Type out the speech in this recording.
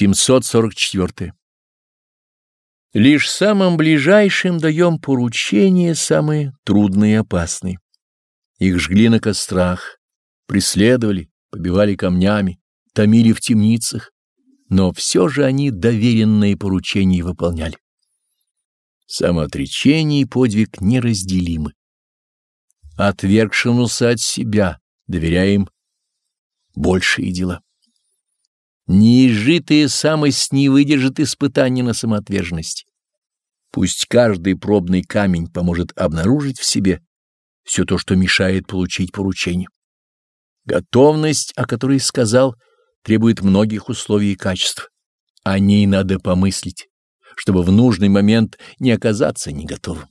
744. Лишь самым ближайшим даем поручения самые трудные и опасные. Их жгли на кострах, преследовали, побивали камнями, томили в темницах, но все же они доверенные поручения выполняли. Самоотречение и подвиг неразделимы. Отвергшемуся от себя доверяем большие дела. Неизжитая самость не выдержит испытания на самоотверженность. Пусть каждый пробный камень поможет обнаружить в себе все то, что мешает получить поручение. Готовность, о которой сказал, требует многих условий и качеств. О ней надо помыслить, чтобы в нужный момент не оказаться не готовым.